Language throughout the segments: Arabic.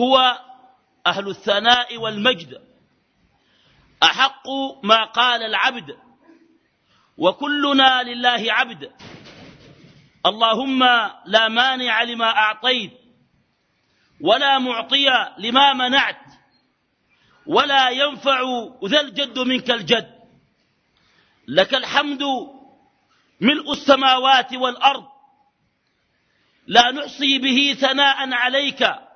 هو أهل الثناء والمجد. أحق ما قال العبد وكلنا لله عبد. اللهم لا مانع لما أعطيت ولا معطي لما منعت ولا ينفع ذا الجد منك الجد. لك الحمد ملء السماوات والأرض. لا نحصي به ثناء عليك.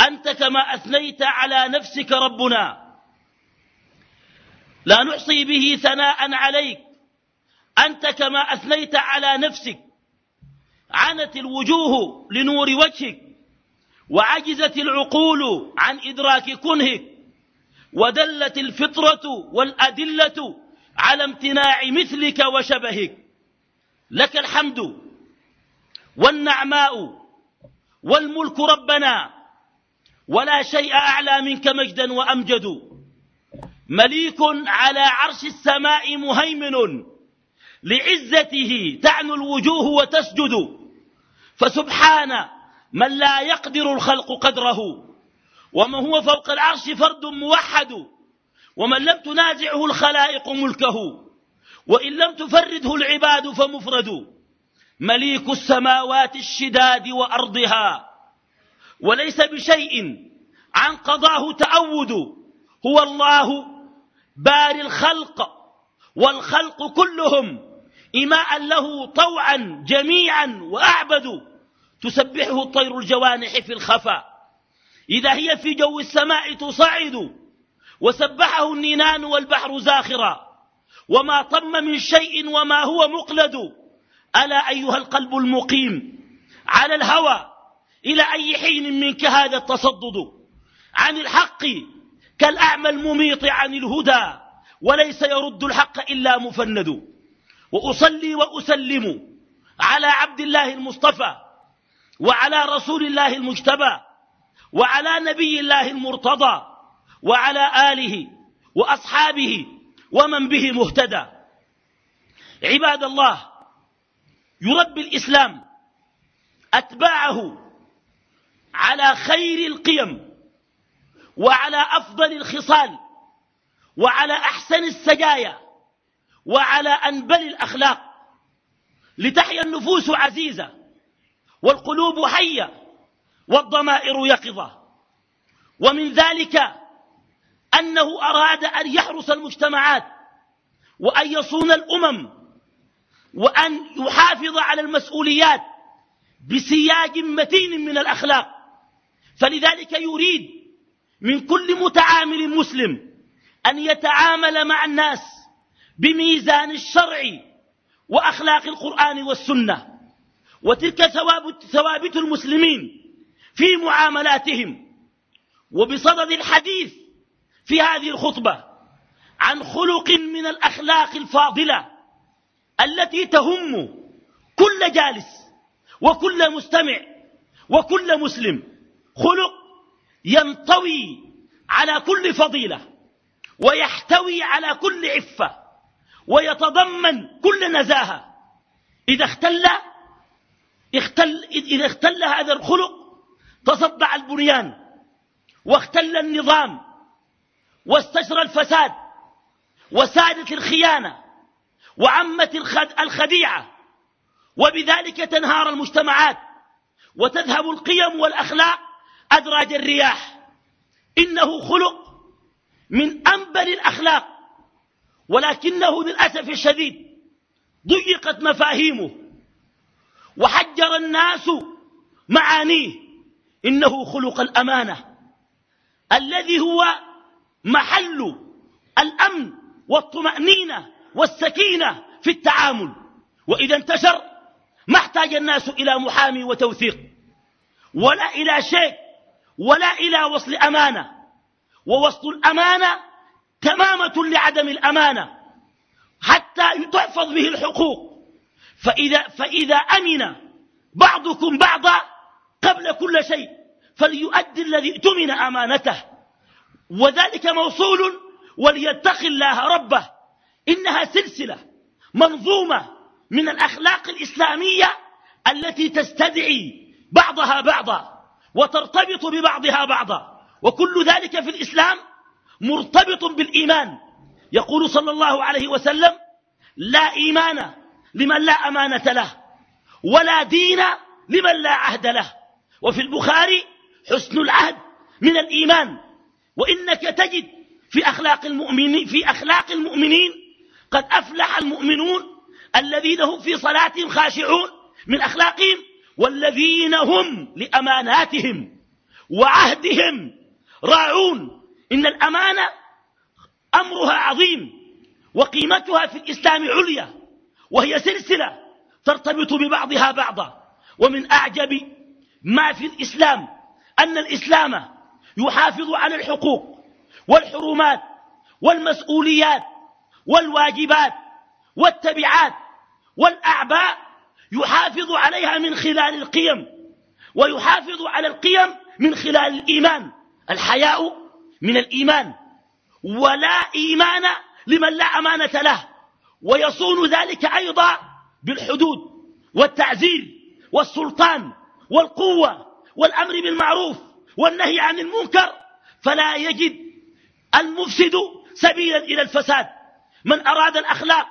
أنت كما أثنيت على نفسك ربنا. لا نحصي به ثناء عليك. أنت كما أثنيت على نفسك. عنت الوجوه لنور وجهك. وعجزت العقول عن إدراك كنهك. ودلت الفطرة والأدلة على امتناع مثلك وشبهك. لك الحمد والنعماء والملك ربنا. ولا شيء أعلى منك مجدا وأمجد. مليك على عرش السماء مهيمن لعزته تعنو الوجوه وتسجد. فسبحان من لا يقدر الخلق قدره. ومن هو فوق العرش فرد موحد. ومن لم تنازعه الخلائق ملكه. وإن لم تفرده العباد فمفرد. مليك السماوات الشداد وأرضها. وليس بشيء. عن قضاه تأود. هو الله باري الخلق والخلق كلهم. إماء له طوعا جميعا وأعبد. تسبحه الطير الجوانح في الخفا. إذا هي في جو السماء تصعد. وسبحه النينان والبحر زاخرا. وما طم من شيء وما هو مقلد. ألا أيها القلب المقيم. على الهوى. إلى أي حين منك هذا التصدد عن الحق كالأعمى المميط عن الهدى وليس يرد الحق إلا مفند. وأصلي وأسلم على عبد الله المصطفى وعلى رسول الله المجتبى وعلى نبي الله المرتضى وعلى آله وأصحابه ومن به مهتدى. عباد الله يربي الإسلام أتباعه على خير القيم وعلى أفضل الخصال وعلى أحسن السجايا وعلى أنبل الأخلاق. لتحيا النفوس عزيزة والقلوب حية والضمائر يقظة. ومن ذلك أنه أراد أن يحرس المجتمعات وأن يصون الأمم وأن يحافظ على المسؤوليات بسياج متين من الأخلاق. فلذلك يريد من كل متعامل مسلم أن يتعامل مع الناس بميزان الشرع وأخلاق القرآن والسنة وتلك ثوابت المسلمين في معاملاتهم وبصدد الحديث في هذه الخطبة عن خلق من الأخلاق الفاضلة التي تهم كل جالس وكل مستمع وكل مسلم خلق ينطوي على كل فضيلة ويحتوي على كل عفة ويتضمن كل نزاهة. إذا اختل اختل إذا اختل هذا الخلق تصدع البنيان واختل النظام واستشرى الفساد وسادت الخيانة وعمت الخديعة وبذلك تنهار المجتمعات وتذهب القيم والأخلاق أدراج الرياح. إنه خلق من أنبل الأخلاق ولكنه للأسف الشديد ضيقت مفاهيمه. وحجر الناس معانيه. إنه خلق الأمانة. الذي هو محل الأمن والطمأنينة والسكينة في التعامل. وإذا انتشر ما احتاج الناس إلى محامي وتوثيق ولا إلى شيء ولا إلى وصل أمانة. ووصل الأمانة تمامة لعدم الأمانة. حتى تحفظ به الحقوق. فإذا, فإذا أمن بعضكم بعضا قبل كل شيء فليؤدي الذي ائتمن أمانته. وذلك موصول وليتق الله ربه. إنها سلسلة منظومة من الأخلاق الإسلامية التي تستدعي بعضها بعضا. وترتبط ببعضها بعضا. وكل ذلك في الإسلام مرتبط بالإيمان. يقول صلى الله عليه وسلم لا إيمان لمن لا أمانة له ولا دين لمن لا عهد له. وفي البخاري حسن العهد من الإيمان. وإنك تجد في أخلاق المؤمنين, في أخلاق المؤمنين قد أفلح المؤمنون الذين هم في صلاتهم خاشعون من أخلاقهم. والذين هم لأماناتهم وعهدهم راعون. إن الأمانة أمرها عظيم وقيمتها في الإسلام عليا وهي سلسلة ترتبط ببعضها بعضا. ومن أعجب ما في الإسلام أن الإسلام يحافظ على الحقوق والحرمات والمسؤوليات والواجبات والتبعات والأعباء يحافظ عليها من خلال القيم ويحافظ على القيم من خلال الإيمان. الحياء من الإيمان ولا إيمان لمن لا أمانة له. ويصون ذلك أيضا بالحدود والتعزير والسلطان والقوة والأمر بالمعروف والنهي عن المنكر. فلا يجد المفسد سبيلا إلى الفساد. من أراد الأخلاق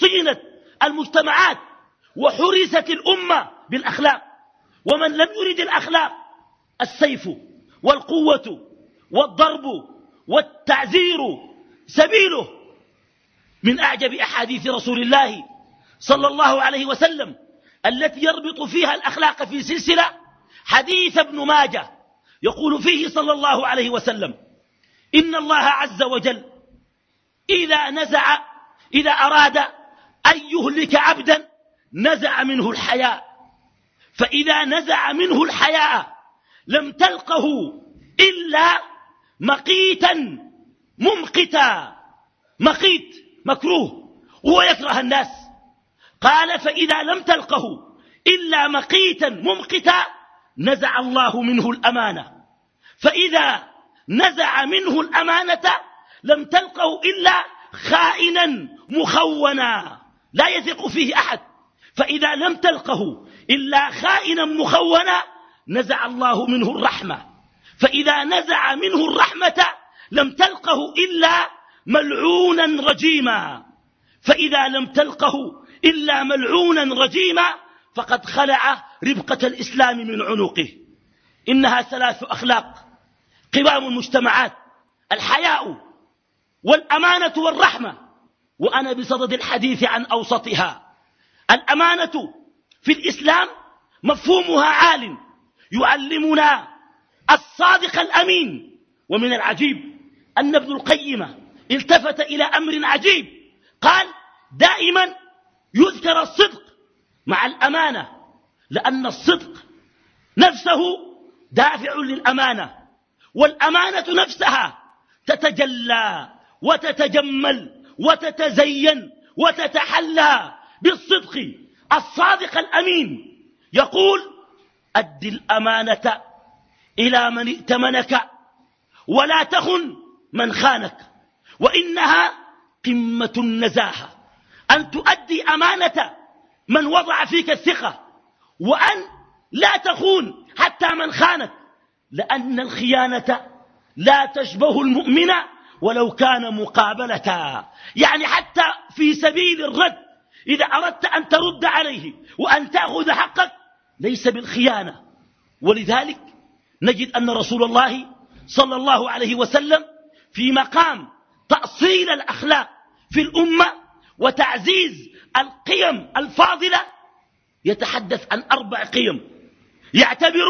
صينت المجتمعات وحرست الأمة بالأخلاق. ومن لم يرد الأخلاق السيف والقوة والضرب والتعزير سبيله من أعجب أحاديث رسول الله صلى الله عليه وسلم التي يربط فيها الأخلاق في سلسلة حديث ابن ماجه يقول فيه صلى الله عليه وسلم إن الله عز وجل إذا نزع إذا أراد أن يهلك عبدا نزع منه الحياء. فإذا نزع منه الحياء لم تلقه إلا مقيتا ممقتا. مقيت مكروه وهو يكره الناس. قال فإذا لم تلقه إلا مقيتا ممقتا نزع الله منه الأمانة. فإذا نزع منه الأمانة لم تلقه إلا خائنا مخونا. لا يثق فيه أحد. فإذا لم تلقه إلا خائنا مخونا نزع الله منه الرحمة. فإذا نزع منه الرحمة لم تلقه إلا ملعونا رجيما. فإذا لم تلقه إلا ملعونا رجيما فقد خلع ربقة الإسلام من عنقه. إنها ثلاث أخلاق. قوام المجتمعات الحياء والأمانة والرحمة. وأنا بصدد الحديث عن أوسطها. الأمانة في الإسلام مفهومها عال يعلمنا الصادق الأمين ومن العجيب أن ابن القيم التفت إلى أمر عجيب. قال دائما يذكر الصدق مع الأمانة لأن الصدق نفسه دافع للأمانة والأمانة نفسها تتجلى وتتجمل وتتزين وتتحلى. بالصدق الصادق الأمين. يقول أد الأمانة إلى من ائتمنك ولا تخن من خانك وإنها قمة النزاهة. أن تؤدي أمانة من وضع فيك الثقة وأن لا تخون حتى من خانك لأن الخيانة لا تشبه المؤمن ولو كان مقابلة. يعني حتى في سبيل الرد إذا أردت أن ترد عليه وأن تأخذ حقك ليس بالخيانة. ولذلك نجد أن رسول الله صلى الله عليه وسلم في مقام تأصيل الأخلاق في الأمة وتعزيز القيم الفاضلة يتحدث عن أربع قيم. يعتبر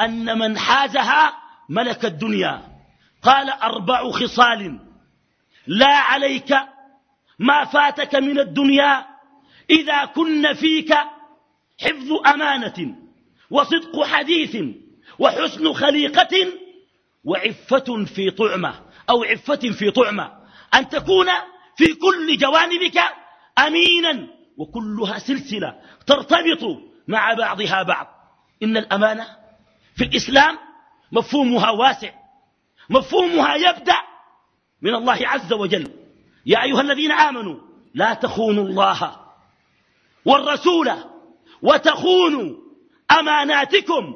أن من حازها ملك الدنيا. قال أربع خصال. لا عليك ما فاتك من الدنيا إذا كن فيك حفظ أمانة وصدق حديث وحسن خليقة وعفة في طعمة أو عفة في طعمة. أن تكون في كل جوانبك أمينا وكلها سلسلة ترتبط مع بعضها بعض. إن الأمانة في الإسلام مفهومها واسع مفهومها يبدأ من الله عز وجل. يا أيها الذين آمنوا لا تخونوا الله والرسول وتخونوا أماناتكم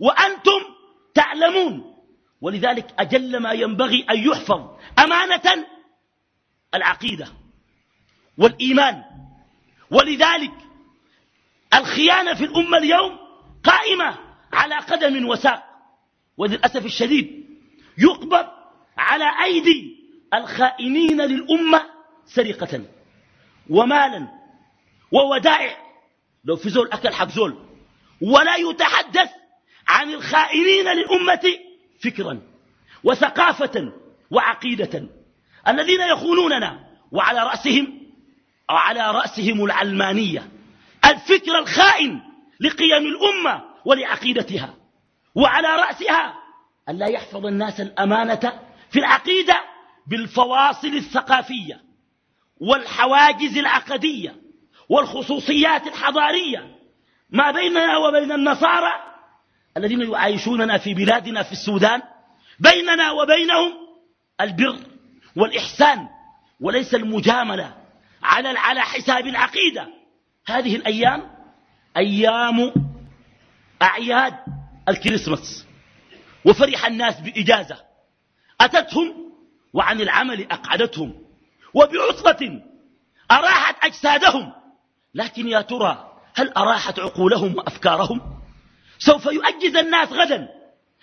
وأنتم تعلمون. ولذلك أجل ما ينبغي أن يحفظ أمانة العقيدة والإيمان. ولذلك الخيانة في الأمة اليوم قائمة على قدم وساق. وللأسف الشديد يقبض على أيدي الخائنين للأمة سرقة ومالا وودائع لو في زول أكل حق زول ولا يتحدث عن الخائنين للأمة فكرا وثقافة وعقيدة. الذين يخونوننا وعلى رأسهم أو على رأسهم العلمانية الفكر الخائن لقيم الأمة ولعقيدتها. وعلى رأسها أن لا يحفظ الناس الأمانة في العقيدة بالفواصل الثقافية والحواجز العقدية. والخصوصيات الحضارية ما بيننا وبين النصارى الذين يعايشوننا في بلادنا في السودان بيننا وبينهم البر والإحسان وليس المجاملة على على حساب العقيدة. هذه الأيام أيام أعياد الكريسماس وفرح الناس بإجازة. أتتهم وعن العمل أقعدتهم وبعصبة أراحت أجسادهم لكن يا ترى هل أراحت عقولهم وأفكارهم؟ سوف يؤجز الناس غدا.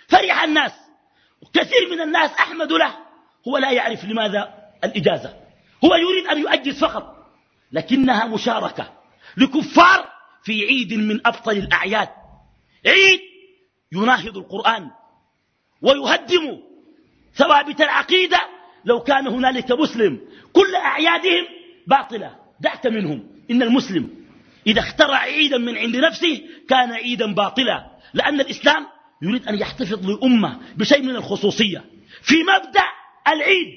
فرح الناس. كثير من الناس أحمد له. هو لا يعرف لماذا الإجازة. هو يريد أن يؤجز فقط. لكنها مشاركة لكفار في عيد من أفضل الأعياد. عيد يناهض القرآن ويهدم ثوابت العقيدة. لو كان هنالك مسلم كل أعيادهم باطلة. دعت منهم. إن المسلم إذا اخترع عيدا من عند نفسه كان عيدا باطلا لأن الإسلام يريد أن يحتفظ لأمة بشيء من الخصوصية. في مبدأ العيد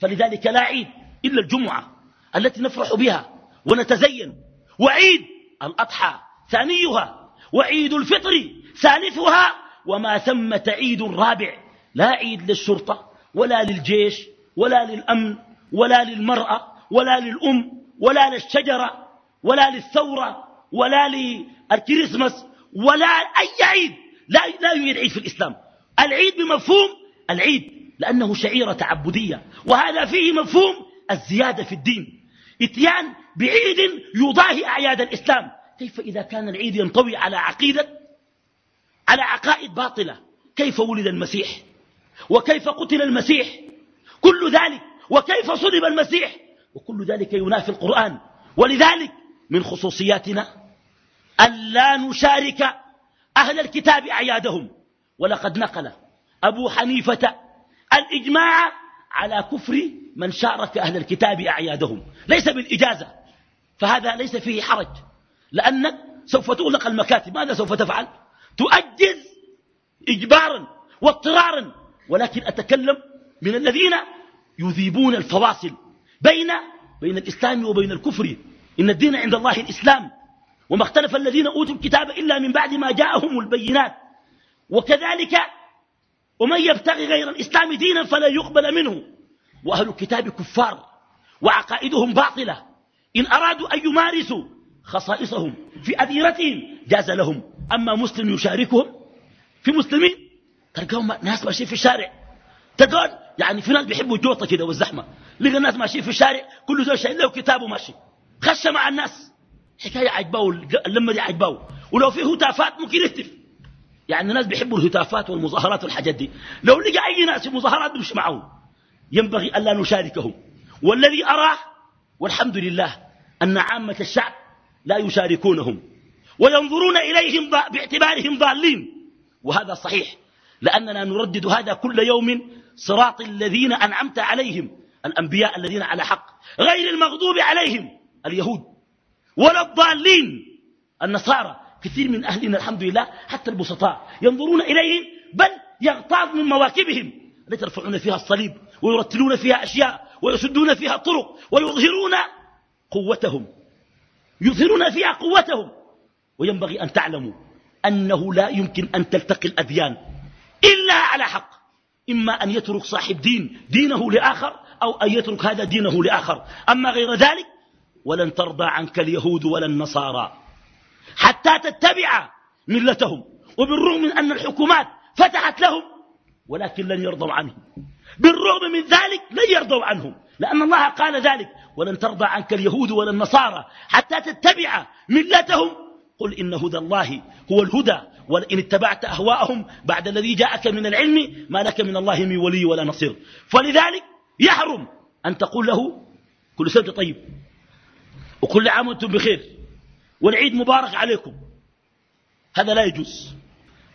فلذلك لا عيد إلا الجمعة التي نفرح بها ونتزين. وعيد الأضحى ثانيها وعيد الفطر ثالثها وما ثمة عيد رابع. لا عيد للشرطة ولا للجيش ولا للأمن ولا للمرأة ولا للأم. ولا للشجرة ولا للثورة ولا للكريسماس ولا أي عيد. لا, لا يوجد عيد في الإسلام. العيد بمفهوم العيد لأنه شعيرة تعبدية. وهذا فيه مفهوم الزيادة في الدين. إتيان بعيد يضاهي أعياد الإسلام. كيف إذا كان العيد ينطوي على عقيدة على عقائد باطلة؟ كيف ولد المسيح؟ وكيف قتل المسيح؟ كل ذلك وكيف صلب المسيح؟ وكل ذلك ينافي القرآن. ولذلك من خصوصياتنا ألا نشارك أهل الكتاب أعيادهم. ولقد نقل أبو حنيفة الإجماع على كفر من شارك أهل الكتاب أعيادهم. ليس بالإجازة فهذا ليس فيه حرج لأنك سوف تغلق المكاتب. ماذا سوف تفعل؟ تؤجز إجبارا واضطرارا. ولكن أتكلم من الذين يذيبون الفواصل. بين بين الإسلام وبين الكفر. إن الدين عند الله الإسلام. وما اختلف الذين أوتوا الكتاب إلا من بعد ما جاءهم البينات. وكذلك ومن يبتغي غير الإسلام دينا فلا يقبل منه. وأهل الكتاب كفار. وعقائدهم باطلة. إن أرادوا أن يمارسوا خصائصهم في أديرتهم جاز لهم. أما مسلم يشاركهم في مسلمين تلقاهم ناس ماشيين في الشارع. تلقون يعني في ناس بيحبوا الجوطة كده والزحمة. لقى الناس ماشيين في الشارع كل زول شايل له كتاب وماشي. خش مع الناس. حكاية عجباه اللمة دي عجباه. ولو في هتافات ممكن يهتف يعني الناس بيحبوا الهتافات والمظاهرات والحاجات دي. لو لقى أي ناس في مظاهرات بيمشي معهم ينبغي ألا نشاركهم والذي أراه والحمد لله أن عامة الشعب لا يشاركونهم. وينظرون إليهم باعتبارهم ضالين. وهذا صحيح. لأننا نردد هذا كل يوم صراط الذين أنعمت عليهم الأنبياء الذين على حق غير المغضوب عليهم اليهود ولا الضالين النصارى كثير من أهلنا الحمد لله حتى البسطاء ينظرون إليهم بل يغتاظ من مواكبهم التي يرفعون فيها الصليب ويرتلون فيها أشياء ويسدون فيها الطرق ويظهرون قوتهم يظهرون فيها قوتهم وينبغي أن تعلموا أنه لا يمكن أن تلتقي الأديان إلا على حق. إما أن يترك صاحب دين دينه لآخر أو أن يترك هذا دينه لآخر. أما غير ذلك ولن ترضى عنك اليهود ولا النصارى. حتى تتبع ملتهم. وبالرغم من أن الحكومات فتحت لهم ولكن لن يرضوا عنهم. بالرغم من ذلك لن يرضوا عنهم. لأن الله قال ذلك ولن ترضى عنك اليهود ولا النصارى. حتى تتبع ملتهم قل إن هدى الله هو الهدى ولئن اتبعت أهواءهم بعد الذي جاءك من العلم ما لك من الله من ولي ولا نصير. فلذلك يحرم أن تقول له كل سنة طيب وكل عام وأنتم بخير والعيد مبارك عليكم. هذا لا يجوز.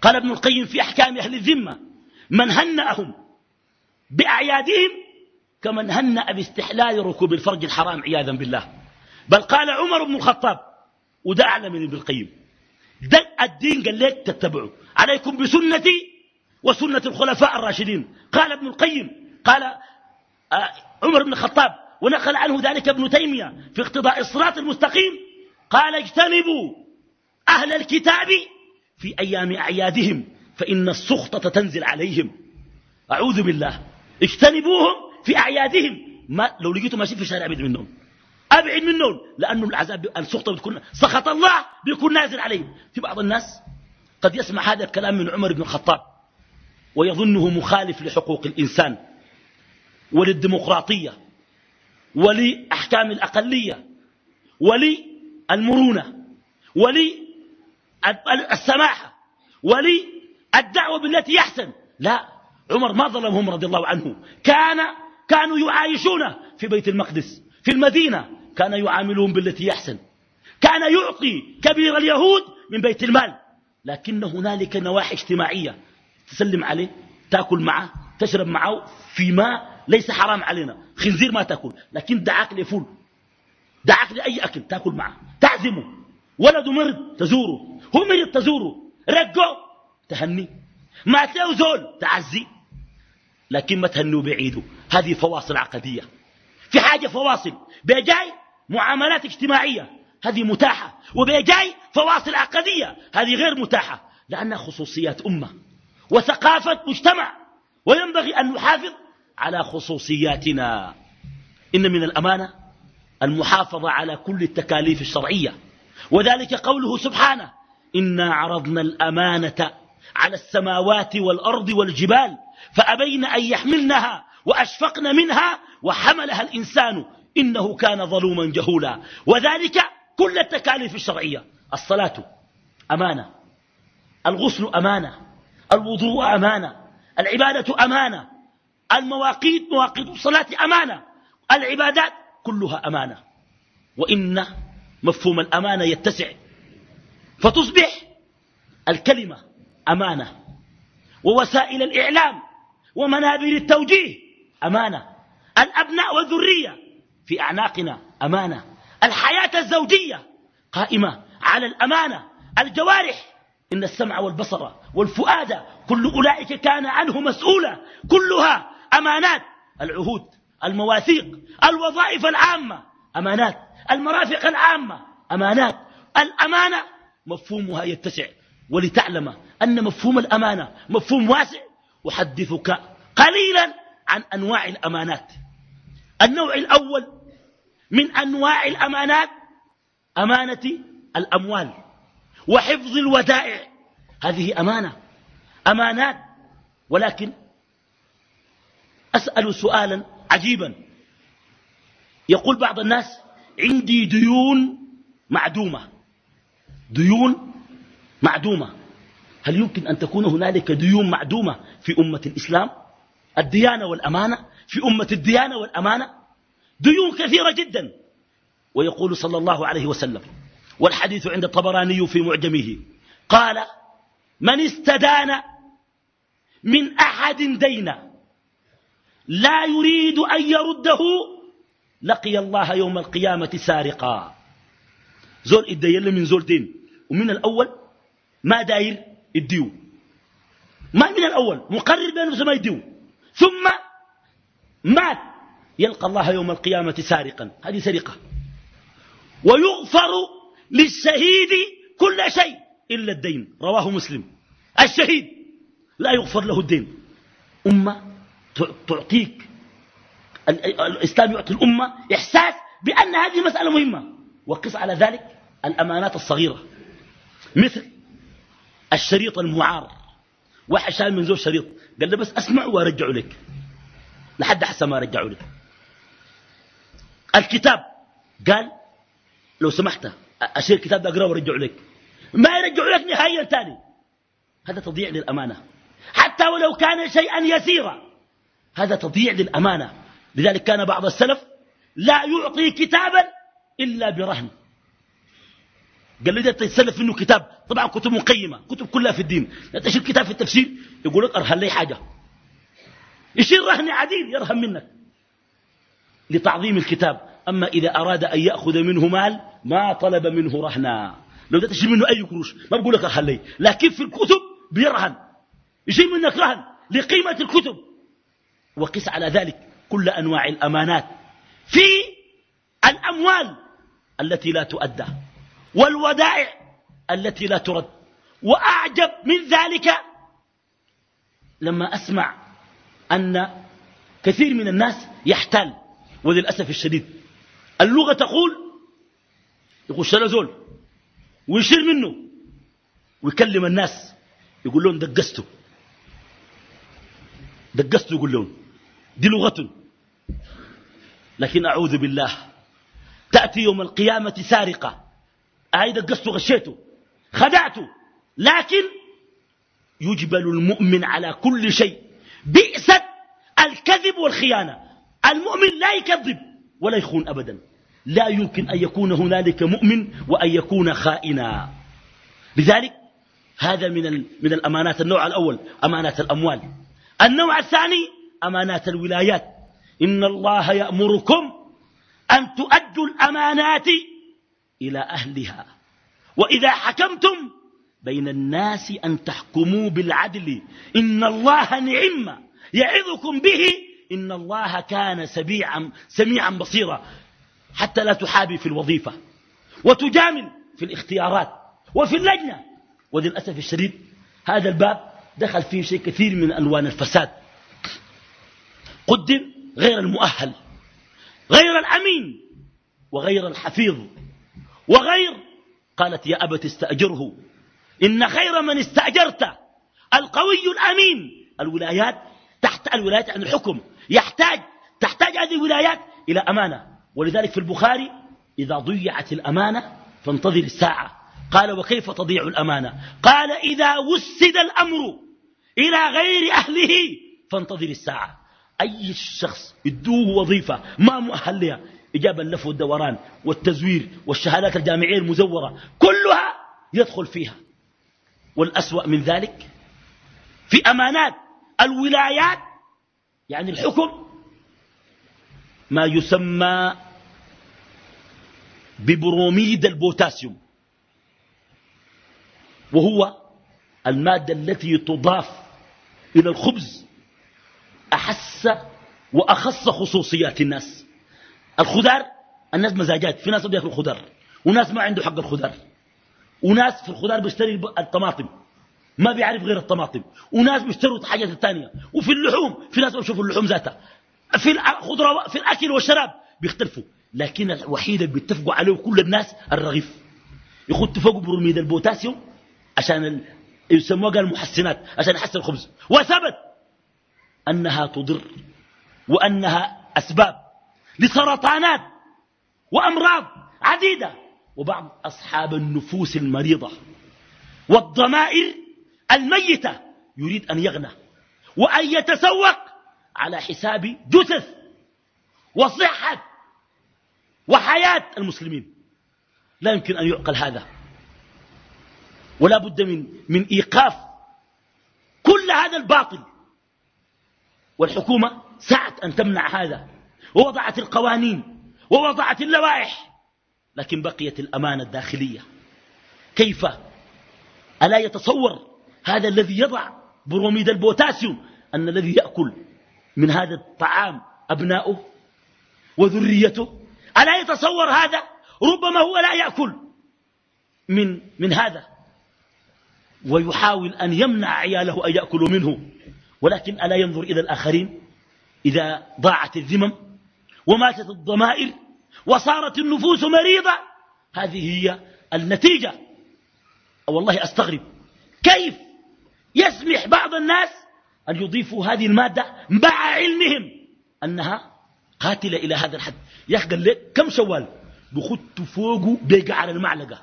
قال ابن القيم في أحكام أهل الذمة من هنأهم بأعيادهم كمن هنأ باستحلال ركوب الفرج الحرام عياذا بالله بل قال عمر بن الخطاب وده أعلى من ابن القيم. ده الدين قال لك تتبعوا عليكم بسنتي وسنة الخلفاء الراشدين. قال ابن القيم قال آه، عمر بن الخطاب ونقل عنه ذلك ابن تيمية في اقتضاء الصراط المستقيم. قال اجتنبوا أهل الكتاب في أيام أعيادهم فإن السخطة تنزل عليهم. أعوذ بالله. اجتنبوهم في أعيادهم. ما لو لقيتوا ماشيين في الشارع ابعد منهم. أبعد منهم لأنه العذاب السخطة بتكون سخط الله بيكون نازل عليهم. في بعض الناس قد يسمع هذا الكلام من عمر بن الخطاب ويظنه مخالف لحقوق الإنسان وللديمقراطية ولأحكام الأقلية وللمرونة وللسماحة وللدعوة بالتي يحسن. لا عمر ما ظلمهم رضي الله عنه كان كانوا يعايشون في بيت المقدس في المدينة كان يعاملهم بالتي يحسن. كان يعطي كبير اليهود من بيت المال. لكن هنالك نواحي اجتماعية تسلم عليه تأكل معه تشرب معه في ماء ليس حرام علينا. خنزير ما تأكل لكن دعاك لفول. دعاك لأي أكل تأكل معه. تعزمه. ولده مرض تزوره. هو مرض تزوره. رقه تهني. ما تلاقوا زول تعزي. لكن ما تهنوا بعيده. هذه فواصل عقدية. في حاجة فواصل. بيجاي معاملات اجتماعية. هذه متاحة. وبيجاي فواصل عقدية. هذه غير متاحة. لأنها خصوصيات أمة وثقافة مجتمع. وينبغي أن نحافظ على خصوصياتنا. إن من الأمانة المحافظة على كل التكاليف الشرعية. وذلك قوله سبحانه إنا عرضنا الأمانة على السماوات والأرض والجبال فأبين أن يحملنها وأشفقن منها وحملها الإنسان إنه كان ظلوما جهولا. وذلك كل التكاليف الشرعية. الصلاة أمانة. الغسل أمانة. الوضوء أمانة. العبادة أمانة. المواقيت مواقيت الصلاة أمانة. العبادات كلها أمانة. وإن مفهوم الأمانة يتسع. فتصبح الكلمة أمانة. ووسائل الإعلام ومنابر التوجيه أمانة. الأبناء والذرية في أعناقنا أمانة. الحياة الزوجية قائمة على الأمانة. الجوارح إن السمع والبصر والفؤاد كل أولئك كان عنه مسؤولا. كلها أمانات. العهود المواثيق الوظائف العامة أمانات. المرافق العامة أمانات. الأمانة مفهومها يتسع ولتعلم أن مفهوم الأمانة مفهوم واسع. أحدثك قليلا عن أنواع الأمانات. النوع الأول من أنواع الأمانات أمانة الأموال وحفظ الودائع. هذه أمانة أمانات. ولكن أسأل سؤالا عجيبا. يقول بعض الناس عندي ديون معدومة. ديون معدومة. هل يمكن أن تكون هنالك ديون معدومة في أمة الإسلام؟ الديانة والأمانة في أمة الديانة والأمانة؟ ديون كثيرة جدا. ويقول صلى الله عليه وسلم والحديث عند الطبراني في معجمه قال من استدان من أحد دينا لا يريد أن يرده لقي الله يوم القيامة سارقا. زول ادين من زول دين ومن الأول ما داير يديو. ما من الأول مقرر بأنه ما يديو. ثم مات. يلقى الله يوم القيامة سارقا. هذه سرقة. ويغفر للشهيد كل شيء إلا الدين. رواه مسلم. الشهيد لا يغفر له الدين. أمة تعطيك الإسلام يعطي الأمة إحساس بأن هذه مسألة مهمة. وقس على ذلك الأمانات الصغيرة. مثل الشريط المعار. واحد شال من زوج شريط. قال له بس أسمع وأرجعه لك. لحد حسن ما رجعوا لك. الكتاب. قال لو سمحت أشير الكتاب ده أقرأه وأرجعه لك ما يرجعوا لك نهائيا تاني. هذا تضييع للأمانة. حتى ولو كان شيئا يسيرا هذا تضييع للأمانة. لذلك كان بعض السلف لا يعطي كتابا إلا برهن. قال له إذا تسلف منه كتاب طبعا كتب مقيمة كتب كلها في الدين. لا تشيل كتاب في التفسير يقول لك أرهن لي حاجة. يشيل رهن عديد يرهن منك. لتعظيم الكتاب. أما إذا أراد أن يأخذ منه مال ما طلب منه رهنا. لو ده تشيل منه أي قروش ما بقول لك أرهن لي لكن في الكتب بيرهن يشيل منك رهن لقيمة الكتب. وقس على ذلك كل أنواع الأمانات في الأموال التي لا تؤدى والودائع التي لا ترد. وأعجب من ذلك لما أسمع أن كثير من الناس يحتال وللأسف الشديد. اللغة تقول يقول شلا زول؟ ويشير منه. ويكلم الناس. يقول لهم دقسته دقسته يقول لهم. دي لغة لكن أعوذ بالله. تأتي يوم القيامة سارقة. أي دقسته غشيته خدعته لكن يجبل المؤمن على كل شيء. بئست الكذب والخيانة. المؤمن لا يكذب ولا يخون أبدا. لا يمكن أن يكون هنالك مؤمن وأن يكون خائنا. لذلك هذا من من الأمانات النوع الأول أمانات الأموال. النوع الثاني أمانات الولايات. إن الله يأمركم أن تؤدوا الأمانات إلى أهلها. وإذا حكمتم بين الناس أن تحكموا بالعدل. إن الله نعم يعظكم به إن الله كان سبيعا سميعا بصيرا. حتى لا تحابي في الوظيفة. وتجامل في الاختيارات. وفي اللجنة. وللأسف الشديد هذا الباب دخل فيه شيء كثير من ألوان الفساد. قدم غير المؤهل. غير الأمين. وغير الحفيظ. وغير قالت يا أبت استأجره. إن خير من استأجرت. القوي الأمين. الولايات تحت الولايات عن الحكم. يحتاج تحتاج هذه الولايات إلى أمانة. ولذلك في البخاري إذا ضيعت الأمانة فانتظر الساعة. قال وكيف تضيع الأمانة؟ قال إذا وسد الأمر إلى غير أهله فانتظر الساعة. أي شخص يدوه وظيفة ما مؤهل لها؟ إجابة اللف والدوران والتزوير والشهادات الجامعية المزورة كلها يدخل فيها. والأسوأ من ذلك في أمانات الولايات يعني الحكم ما يسمى ببروميد البوتاسيوم وهو المادة التي تضاف إلى الخبز أحس وأخص خصوصيات الناس. الخضار الناس مزاجات في ناس بياكلوا خضار وناس ما عنده حق الخضار وناس في الخضار بيشتري الطماطم. ما بيعرف غير الطماطم. وناس بيشتروا الحاجات الثانية. وفي اللحوم في ناس بيشوفوا اللحوم ذاتها. في الخضروات في الأكل والشراب بيختلفوا. لكن الوحيد اللي بيتفقوا عليه كل الناس الرغيف. يخد اتفقوا بروميد البوتاسيوم عشان يسموها قال المحسنات عشان يحسن الخبز. وثبت أنها تضر وأنها أسباب لسرطانات وأمراض عديدة. وبعض أصحاب النفوس المريضة والضمائر الميتة يريد أن يغنى وأن يتسوق على حساب جثث وصحة وحياة المسلمين. لا يمكن أن يعقل هذا ولا بد من, من إيقاف كل هذا الباطل. والحكومة سعت أن تمنع هذا ووضعت القوانين ووضعت اللوائح لكن بقيت الأمانة الداخلية. كيف؟ ألا يتصور هذا الذي يضع بروميد البوتاسيوم أن الذي يأكل من هذا الطعام أبناؤه وذريته. ألا يتصور هذا؟ ربما هو لا يأكل من, من هذا. ويحاول أن يمنع عياله أن يأكلوا منه. ولكن ألا ينظر إلى الآخرين؟ إذا ضاعت الذمم وماتت الضمائر وصارت النفوس مريضة هذه هي النتيجة. والله أستغرب كيف يسمح بعض الناس أن يضيفوا هذه المادة مع علمهم أنها قاتلة إلى هذا الحد. يا أخي قال لك كم شوال بخط فوقه بيقع على المعلقة.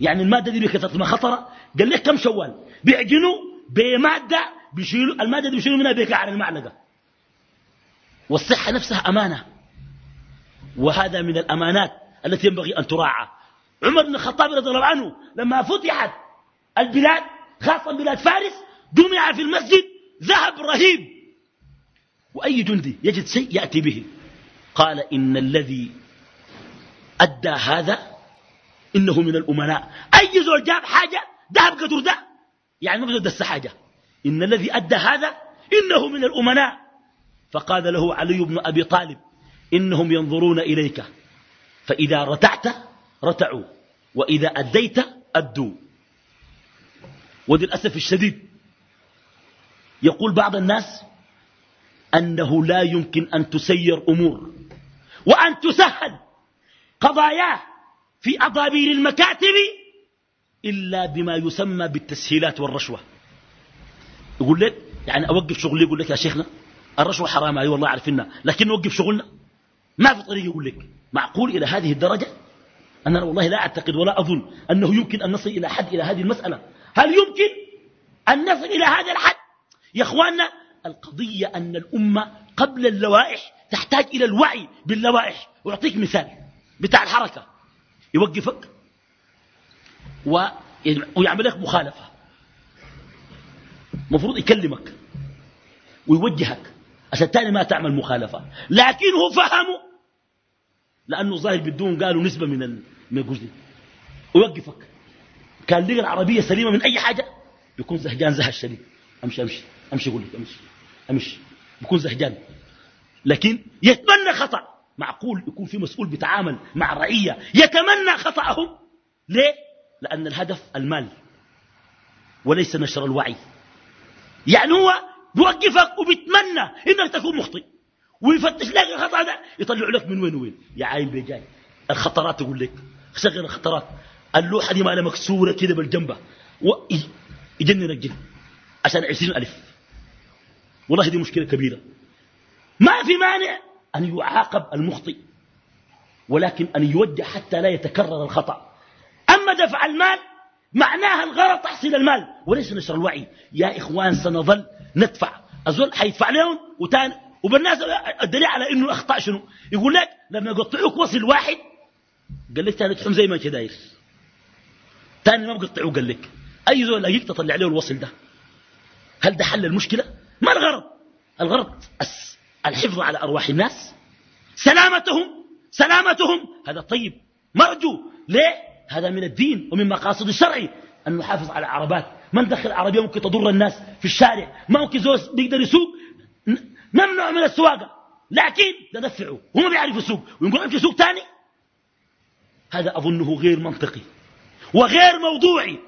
يعني المادة دي بكثرة ما خطرة؟ قال لك كم شوال بيعجنوا بمادة بيشيلوا المادة دي بيشيلوا منها بيقع على المعلقة. والصحة نفسها أمانة. وهذا من الأمانات التي ينبغي أن تراعى. عمر بن الخطاب رضي الله عنه لما فتحت البلاد خاصة بلاد فارس جمع في المسجد ذهب رهيب. وأي جندي يجد شيء يأتي به؟ قال إن الذي أدى هذا إنه من الأمناء. أي زول جاب حاجة ذهب قدر ده يعني ما دس حاجة. إن الذي أدى هذا إنه من الأمناء. فقال له علي بن أبي طالب إنهم ينظرون إليك فإذا رتعت رتعوا وإذا أديت أدوا. وللأسف الشديد يقول بعض الناس أنه لا يمكن أن تسير أمور وأن تسهل قضاياه في أضابير المكاتب إلا بما يسمى بالتسهيلات والرشوة. يقول لك يعني أوقف شغلي يقول لك يا شيخنا الرشوة حرام أي والله عارفينها لكن نوقف شغلنا. ما في طريق يقول لك. معقول إلى هذه الدرجة؟ أنا والله لا أعتقد ولا أظن أنه يمكن أن نصل إلى حد إلى هذه المسألة. هل يمكن أن نصل إلى هذا الحد؟ يا أخواننا القضية أن الأمة قبل اللوائح تحتاج إلى الوعي باللوائح. وأعطيك مثال بتاع الحركة. يوقفك ويعمل لك مخالفة. مفروض يكلمك ويوجهك عشان تاني ما تعمل مخالفة. لكنه فهموا لأنه ظاهر بدون قالوا نسبة من من الجزء. ويوقفك. كان لقى العربية سليمة من أي حاجة بيكون زهجان زهج شديد أمشي أمشي أمشي يقول لك أمشي أمشي. بيكون زهجان. لكن يتمنى خطأ. معقول يكون في مسؤول بيتعامل مع الرعية يتمنى خطأهم. ليه؟ لأن الهدف المال وليس نشر الوعي. يعني هو بيوقفك وبيتمنى إنك تكون مخطئ. ويفتش لك الخطأ ده يطلع لك من وين وين؟ يا عين بيجاي. الخطرات تقول لك شغل الخطرات اللوحة دي مالها مكسورة كده بالجنبة. يجننك جن عشان عشرين ألف. والله دي مشكلة كبيرة. ما في مانع أن يعاقب المخطئ ولكن أن يوجه حتى لا يتكرر الخطأ. أما دفع المال معناها الغرض تحصيل المال. وليس نشر الوعي؟ يا إخوان سنظل ندفع. الزول حيدفع لهم وتاني وبالناس الدليل على إنه أخطأ شنو؟ يقول لك لما يقطعوك وصل واحد قال لك تحم زي ما أنت داير. تاني ما بقطعوه قال لك أي زول لاقيك تطلع له الوصل ده. هل ده حل المشكلة؟ ما الغرض؟ الغرض الحفظ على أرواح الناس. سلامتهم. سلامتهم. هذا طيب. مرجو. ليه؟ هذا من الدين ومن مقاصد الشرع أن نحافظ على العربات. ما ندخل عربية ممكن تضر الناس في الشارع. ما ممكن زوز بيقدر يسوق؟ نمنع من السواقة. لكن ندفعه هو ما بيعرف يسوق ويقول امشي سوق ثاني هذا أظنه غير منطقي. وغير موضوعي.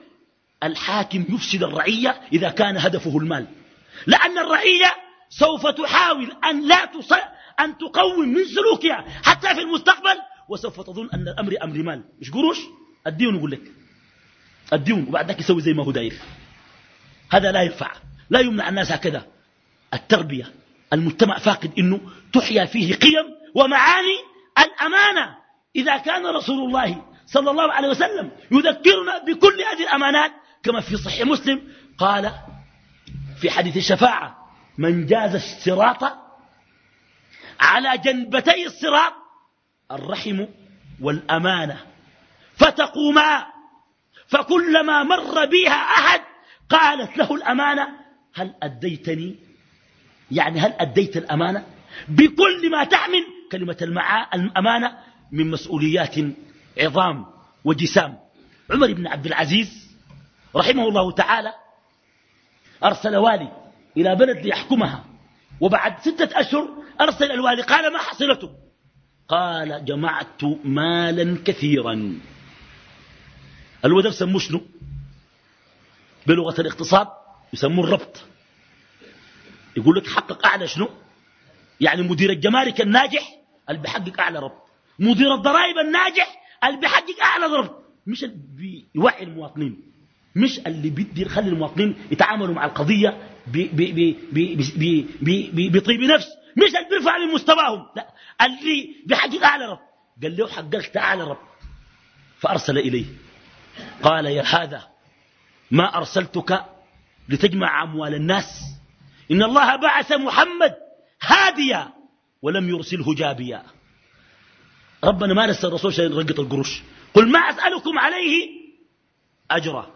الحاكم يفسد الرعية إذا كان هدفه المال. لأن الرعية سوف تحاول أن لا تص... أن تقوم من سلوكها حتى في المستقبل وسوف تظن أن الأمر أمر مال. مش قروش؟ الدين يقول لك. الدين وبعد ذلك يسوي زي ما هو داير. هذا لا ينفع. لا يمنع الناس هكذا. التربية. المجتمع فاقد إنه تحيا فيه قيم ومعاني الأمانة. إذا كان رسول الله صلى الله عليه وسلم يذكرنا بكل هذه الأمانات كما في صحيح مسلم قال في حديث الشفاعة من جاز الصراط على جنبتي الصراط الرحم والأمانة. فتقوما فكلما مر بها أحد قالت له الأمانة هل أديتني؟ يعني هل أديت الأمانة؟ بكل ما تحمل كلمة الأمانة من مسؤوليات عظام وجسام. عمر بن عبد العزيز رحمه الله تعالى أرسل والي إلى بلد ليحكمها وبعد ستة أشهر أرسل الوالي قال ما حصلته قال جمعت مالا كثيرا. الودر سموه شنو؟ بلغة الاقتصاد يسموه الربط. يقول لك حقق أعلى شنو؟ يعني مدير الجمارك الناجح اللي بيحقق أعلى ربط. مدير الضرائب الناجح اللي بيحقق أعلى ربط مش اللي بيوعي المواطنين. مش اللي بيدي يخلي المواطنين يتعاملوا مع القضية بطيب نفس. مش اللي بيرفع من مستواهم. لا. اللي بيحقق أعلى رب قال له حققت أعلى رب فأرسل إليه. قال يا هذا ما أرسلتك لتجمع أموال الناس. إن الله بعث محمد هاديا ولم يرسله جابيا. ربنا ما رسل الرسول عشان يرقط القروش. قل ما أسألكم عليه أجرا.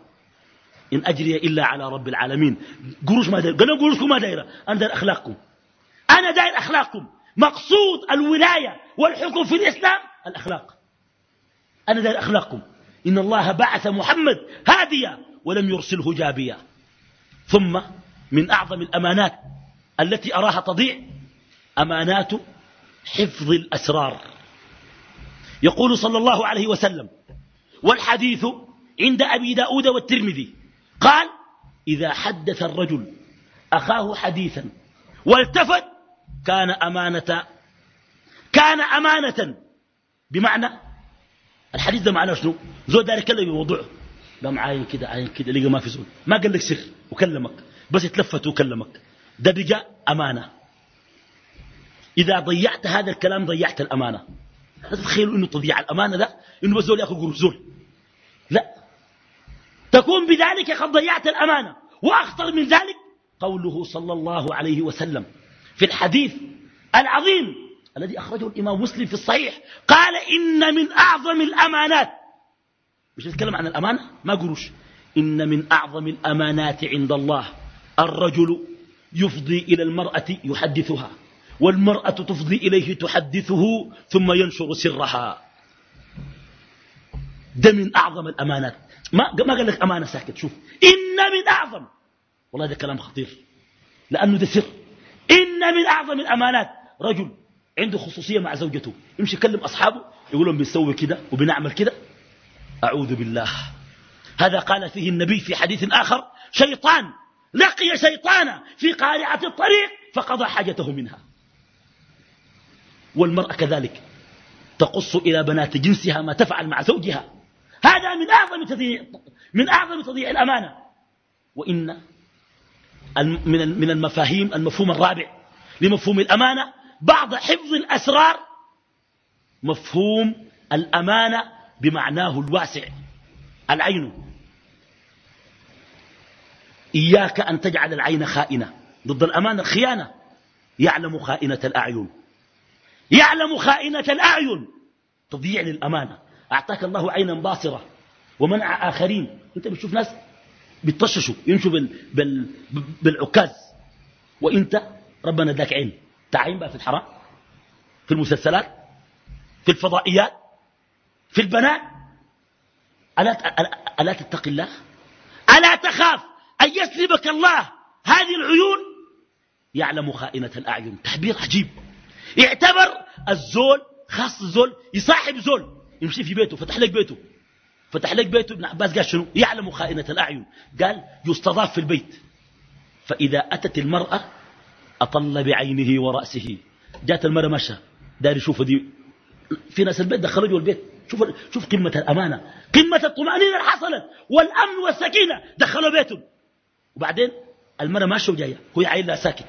إن أجري إلا على رب العالمين. قروش ما داير قالوا قروشكم ما دايرة. أنا داير أخلاقكم. أنا داير أخلاقكم. مقصود الولاية والحكم في الإسلام الأخلاق. أنا داير أخلاقكم. إن الله بعث محمد هاديا ولم يرسله جابيا. ثم من أعظم الأمانات التي أراها تضيع أمانات حفظ الأسرار. يقول صلى الله عليه وسلم والحديث عند أبي داود والترمذي قال إذا حدث الرجل أخاه حديثا والتفت كان أمانة كان أمانة. بمعنى الحديث ده معناه شنو؟ زول داري يتكلم بموضوع قام عاين كده عاين كده لقى ما في زول. ما قال لك سر وكلمك. بس اتلفت وكلمك. ده بقى أمانة. إذا ضيعت هذا الكلام ضيعت الأمانة. تتخيلوا إنه تضيع الأمانة ده إنه بس زول يأخذ قروش زول. لا. تكون بذلك قد ضيعت الأمانة. وأخطر من ذلك قوله صلى الله عليه وسلم في الحديث العظيم الذي أخرجه الإمام مسلم في الصحيح قال إن من أعظم الأمانات. مش نتكلم عن الأمانة؟ ما قروش. إن من أعظم الأمانات عند الله الرجل يفضي إلى المرأة يحدثها. والمرأة تفضي إليه تحدثه ثم ينشر سرها. ده من أعظم الأمانات. ما, ما قال لك أمانة ساكت؟ شوف. إن من أعظم. والله ده كلام خطير. لأنه ده سر. إن من أعظم الأمانات. رجل عنده خصوصية مع زوجته. يمشي يكلم أصحابه. يقول لهم بنسوي كده وبنعمل كده. أعوذ بالله. هذا قال فيه النبي في حديث آخر. شيطان. لقي شيطانا في قارعة الطريق فقضى حاجته منها. والمرأة كذلك تقص إلى بنات جنسها ما تفعل مع زوجها. هذا من أعظم تضييع من أعظم تضييع الأمانة. وإن من المفاهيم المفهوم الرابع لمفهوم الأمانة بعد حفظ الأسرار مفهوم الأمانة بمعناه الواسع العين. إياك أن تجعل العين خائنة. ضد الأمانة الخيانة يعلم خائنة الأعين. يعلم خائنة الأعين. تضيع للأمانة. أعطاك الله عينا باصرة ومنع آخرين. أنت بتشوف ناس بيطششوا يمشوا بال بال بالعكاز. وانت ربنا اداك عين. تعين بقى في الحرام في المسلسلات في الفضائيات في البنات ألا, ألا تتقي الله؟ ألا تخاف أن يسلبك الله هذه العيون؟ يعلم خائنة الأعين. تعبير عجيب. اعتبر الزول خاص الزول يصاحب زول. يمشي في بيته فتح لك بيته. فتح لك بيته ابن عباس قال شنو؟ يعلم خائنة الأعين. قال يستضاف في البيت. فإذا أتت المرأة أطل بعينه ورأسه. جات المرأة مشى دار يشوف دي. في ناس البيت دخلوا جوا البيت. شوف شوف قمة الأمانة. قمة الطمأنينة اللي حصلت. والأمن والسكينة. دخلوا بيتهم. وبعدين المرأة ماشية وجاية. هو عيل لا ساكت.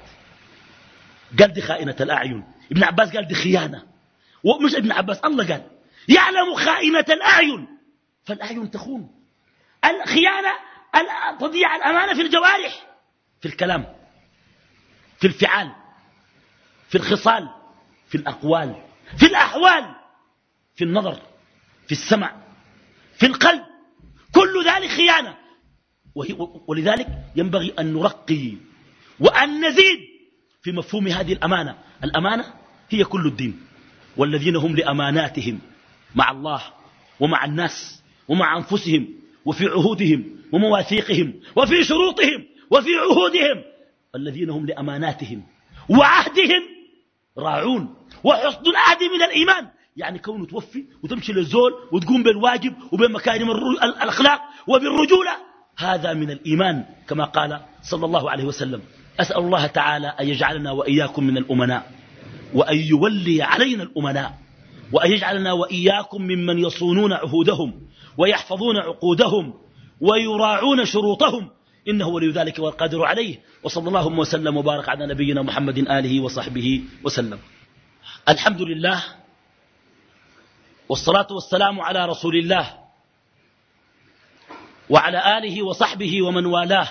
دي خائنة الأعين. ابن عباس قال دي خيانة. ومش ابن عباس الله قال يعلم خائنة الأعين. فالأعين تخون. الخيانة تضيع الأمانة في الجوارح في الكلام في الفعال في الخصال في الأقوال في الأحوال في النظر في السمع في القلب. كل ذلك خيانة. ولذلك ينبغي أن نرقي وأن نزيد في مفهوم هذه الأمانة. الأمانة هي كل الدين. والذين هم لأماناتهم مع الله ومع الناس ومع أنفسهم وفي عهودهم ومواثيقهم وفي شروطهم وفي عهودهم. الذين هم لأماناتهم وعهدهم راعون وحسن العهد من الإيمان. يعني كونه توفي وتمشي للزول وتقوم بالواجب وبمكارم الأخلاق وبالرجولة. هذا من الإيمان كما قال صلى الله عليه وسلم. أسأل الله تعالى أن يجعلنا وإياكم من الأمناء. وأن يولي علينا الأمناء وأن يجعلنا وإياكم ممن يصونون عهودهم ويحفظون عقودهم ويراعون شروطهم. إنه ولي ذلك والقادر عليه. وصلى الله وسلم وبارك على نبينا محمد آله وصحبه وسلم. الحمد لله والصلاة والسلام على رسول الله وعلى آله وصحبه ومن والاه.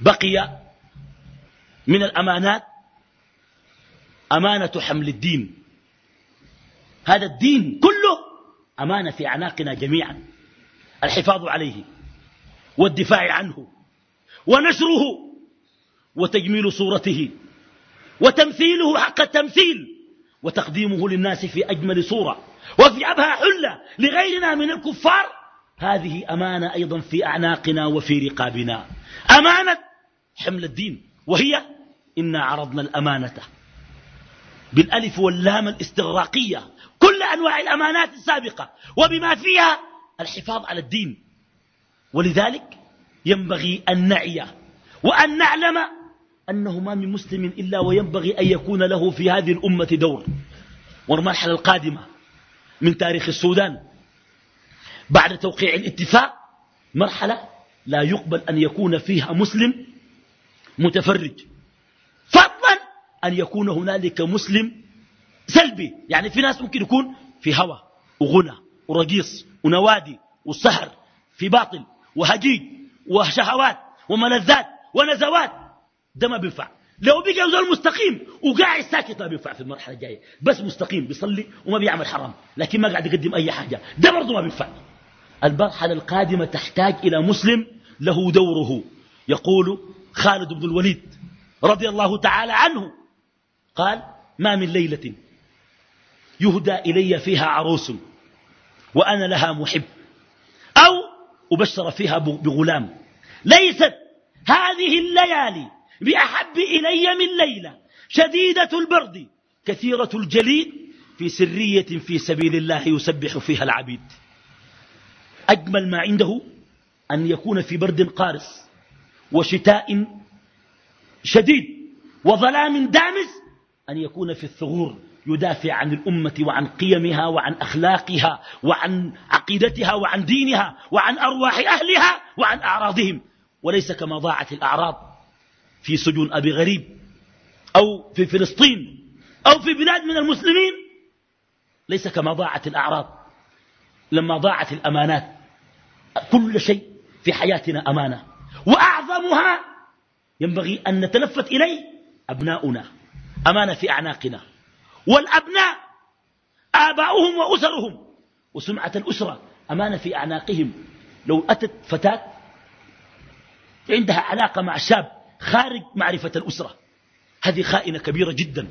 بقي من الأمانات أمانة حمل الدين. هذا الدين كله أمانة في أعناقنا جميعا. الحفاظ عليه والدفاع عنه ونشره وتجميل صورته وتمثيله حق التمثيل وتقديمه للناس في أجمل صورة. وفي أبهى حلة لغيرنا من الكفار. هذه أمانة أيضا في أعناقنا وفي رقابنا. أمانة حمل الدين وهي إنا عرضنا الأمانة. بالألف واللام الاستغراقية. كل أنواع الأمانات السابقة. وبما فيها الحفاظ على الدين. ولذلك ينبغي أن نعي. وأن نعلم أنه ما من مسلم إلا وينبغي أن يكون له في هذه الأمة دور. والمرحلة القادمة من تاريخ السودان. بعد توقيع الاتفاق مرحلة لا يقبل أن يكون فيها مسلم متفرج. أن يكون هنالك مسلم سلبي. يعني في ناس ممكن يكون في هوى وغنى ورقيص ونوادي وسهر في باطل وهجيج وشهوات وملذات ونزوات. ده ما بينفع. لو بقى زول مستقيم وقاعد ساكت ما بينفع في المرحلة الجاية. بس مستقيم بيصلي وما بيعمل حرام لكن ما قاعد يقدم أي حاجة. ده برضه ما بينفع. المرحلة القادمة تحتاج إلى مسلم له دوره. يقول خالد بن الوليد رضي الله تعالى عنه قال ما من ليلة يهدى إلي فيها عروس وأنا لها محب أو أبشر فيها بغلام. ليست هذه الليالي بأحب إلي من ليلة شديدة البرد كثيرة الجليد في سرية في سبيل الله يسبح فيها العبيد. أجمل ما عنده أن يكون في برد قارس وشتاء شديد وظلام دامس أن يكون في الثغور يدافع عن الأمة وعن قيمها وعن أخلاقها وعن عقيدتها وعن دينها وعن أرواح أهلها وعن أعراضهم. وليس كما ضاعت الأعراض في سجون أبي غريب أو في فلسطين أو في بلاد من المسلمين. ليس كما ضاعت الأعراض. لما ضاعت الأمانات كل شيء في حياتنا أمانة. وأعظمها ينبغي أن نتلفت إليه أبناؤنا. أمانة في أعناقنا والأبناء آباؤهم وأسرهم وسمعة الأسرة أمانة في أعناقهم لو أتت فتاة عندها علاقة مع شاب خارج معرفة الأسرة هذه خائنة كبيرة جدا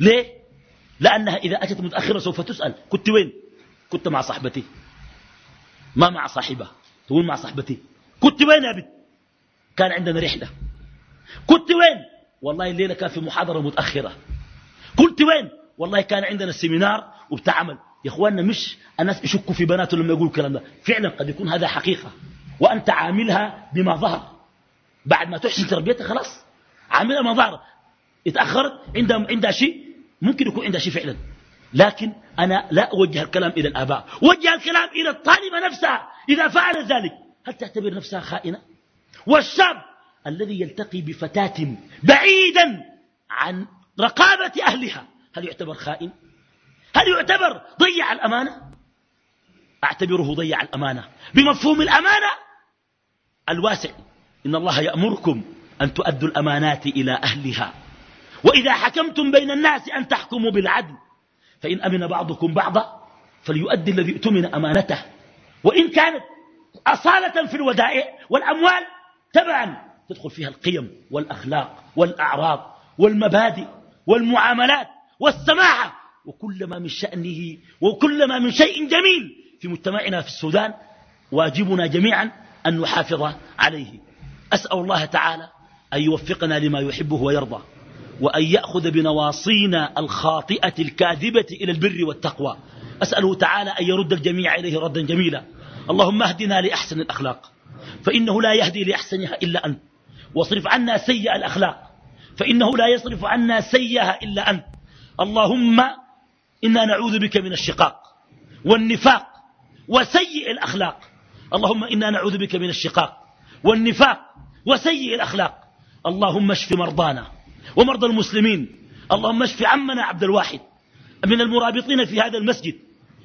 ليه؟ لأنها إذا أتت متأخرة سوف تسأل كنت وين؟ كنت مع صاحبتي ما مع صاحبة تقول مع صاحبتي كنت وين يا بنت؟ كان عندنا رحلة كنت وين؟ والله الليلة كان في محاضرة متأخرة. كنت وين؟ والله كان عندنا سيمينار وبتاع عمل. يا إخواننا مش الناس يشكوا في بناتهم لما يقولوا الكلام ده. فعلا قد يكون هذا حقيقة. وأنت عاملها بما ظهر. بعد ما تحسن تربيتها خلاص. عاملها ما ظهر. اتأخرت عندها, عندها شيء. ممكن يكون عندها شيء فعلا. لكن أنا لا أوجه الكلام إلى الآباء. وجه الكلام إلى الطالبة نفسها. إذا فعلت ذلك هل تعتبر نفسها خائنة؟ والشاب الذي يلتقي بفتاة بعيدا عن رقابة أهلها. هل يعتبر خائن؟ هل يعتبر ضيع الأمانة؟ أعتبره ضيع الأمانة. بمفهوم الأمانة الواسع. إن الله يأمركم أن تؤدوا الأمانات إلى أهلها. وإذا حكمتم بين الناس أن تحكموا بالعدل فإن أمن بعضكم بعضا فليؤدي الذي اؤتمن أمانته. وإن كانت أصالة في الودائع والأموال تبعا تدخل فيها القيم والأخلاق والأعراض والمبادئ والمعاملات والسماحة. وكل ما من شأنه وكل ما من شيء جميل في مجتمعنا في السودان واجبنا جميعا أن نحافظ عليه. أسأل الله تعالى أن يوفقنا لما يحبه ويرضى وأن يأخذ بنواصينا الخاطئة الكاذبة إلى البر والتقوى. أسأله تعالى أن يرد الجميع إليه ردا جميلا. اللهم اهدنا لأحسن الأخلاق فإنه لا يهدي لأحسنها إلا أنت. واصرف عنا سيء الأخلاق. فإنه لا يصرف عنا سيئها إلا أنت. اللهم إنا نعوذ بك من الشقاق والنفاق وسيء الأخلاق. اللهم إنا نعوذ بك من الشقاق والنفاق وسيء الأخلاق. اللهم اشف مرضانا ومرضى المسلمين. اللهم اشف عمنا عبد الواحد. من المرابطين في هذا المسجد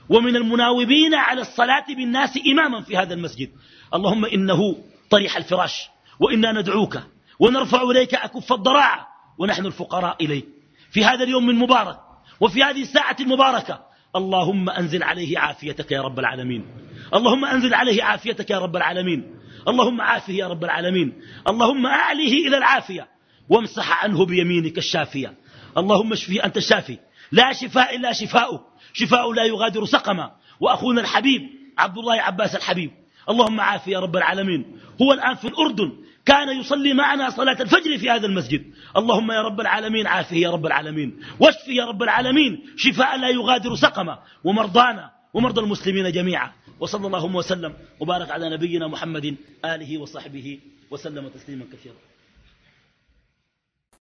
ومن المناوبين على الصلاة بالناس إماما في هذا المسجد. اللهم إنه طريح الفراش. وإنا ندعوك ونرفع إليك أكف الضراعة ونحن الفقراء إليك. في هذا اليوم المبارك وفي هذه الساعة المباركة اللهم أنزل عليه عافيتك يا رب العالمين. اللهم أنزل عليه عافيتك يا رب العالمين. اللهم عافه يا رب العالمين. اللهم أعليه إلى العافية وامسح عنه بيمينك الشافية. اللهم اشفه أنت الشافي. لا شفاء إلا شفاؤك شفاء لا يغادر سقما. وأخونا الحبيب عبد الله عباس الحبيب. اللهم عافي يا رب العالمين. هو الآن في الأردن. كان يصلي معنا صلاة الفجر في هذا المسجد. اللهم يا رب العالمين عافه يا رب العالمين. واشفي يا رب العالمين. شفاء لا يغادر سقما. ومرضانا ومرضى المسلمين جميعا. وصلى اللهم وسلم. وبارك على نبينا محمد آله وصحبه وسلم تسليما كثيرا.